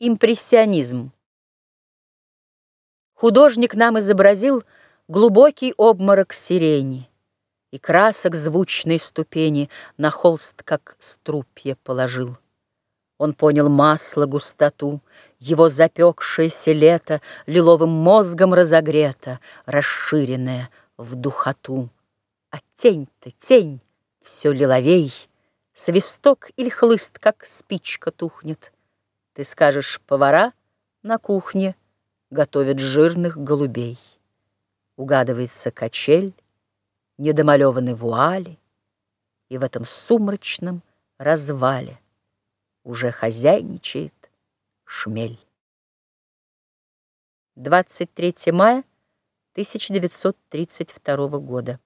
Импрессионизм. Художник нам изобразил Глубокий обморок сирени И красок звучной ступени На холст, как струпье, положил. Он понял масло густоту, Его запекшееся лето Лиловым мозгом разогрето, Расширенное в духоту. А тень-то тень, все лиловей, Свисток или хлыст, как спичка тухнет — ты скажешь, повара на кухне Готовят жирных голубей. Угадывается качель, Недомалеваны вуали, И в этом сумрачном развале Уже хозяйничает шмель. 23 мая 1932 года.